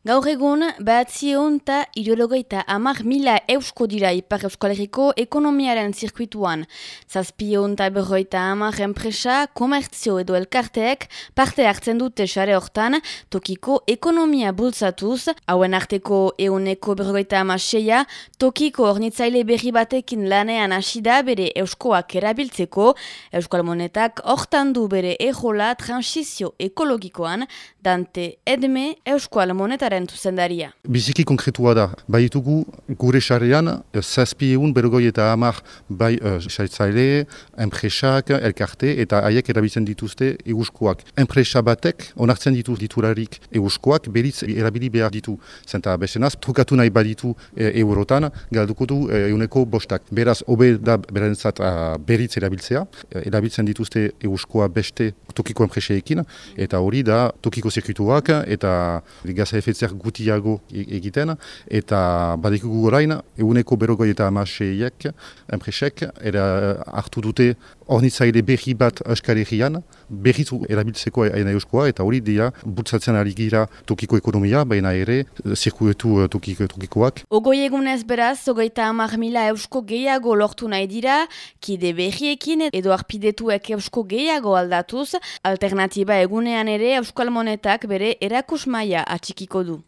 Gaur egun, behatzion eta ideologeita amak mila eusko dira ipar euskal herriko ekonomiaren zirkuituan. Zazpion eta berroita amak enpresa, komertzio edo elkarteek parte hartzen dute xare hortan tokiko ekonomia bultzatuz, hauen arteko euneko berroita amak seia, tokiko ornitzaile berri batekin lanean asida bere euskoak erabiltzeko, euskal monetak hortan du bere ejola transizio ekologikoan, dante edme euskal monetar Euskararen zuzendaria. Biziki konkretua da, bai ditugu gure xarean, zazpi egun bergoi eta hamar bai uh, xaitzaile, enpresak, elkarte eta haiek erabiltzen dituzte eguskoak. Enpresa batek onartzen ditu diturarik eguskoak beritz erabili behar ditu. Zenta besenaz, trukatu nahi baditu e, eurotan, galduko du euneko bostak. Beraz, hobe da berentzat uh, beritz erabiltzea, erabiltzen dituzte eguskoa beste tokiko enpreseekin, eta hori da tokiko zirkuituak eta gaza zer gutiago e-, egiten, eta badikugu gorain, eguneko berogoi eta amaseiek, enpresek, era hartu dute ornitzaile berri bat euskalegian, berrizu erabiltzeko aina euskoa, eta hori dia bultzatzen ari gira tokiko ekonomia, baina ere zirkuetu uh, tokiko, tokikoak. Ogoi egunez beraz, ogoita amar mila eusko gehiago lortu nahi dira, kide berriekin edo arpidetuek eusko gehiago aldatuz, alternatiba egunean ere euskal monetak bere erakus maia atxikiko du.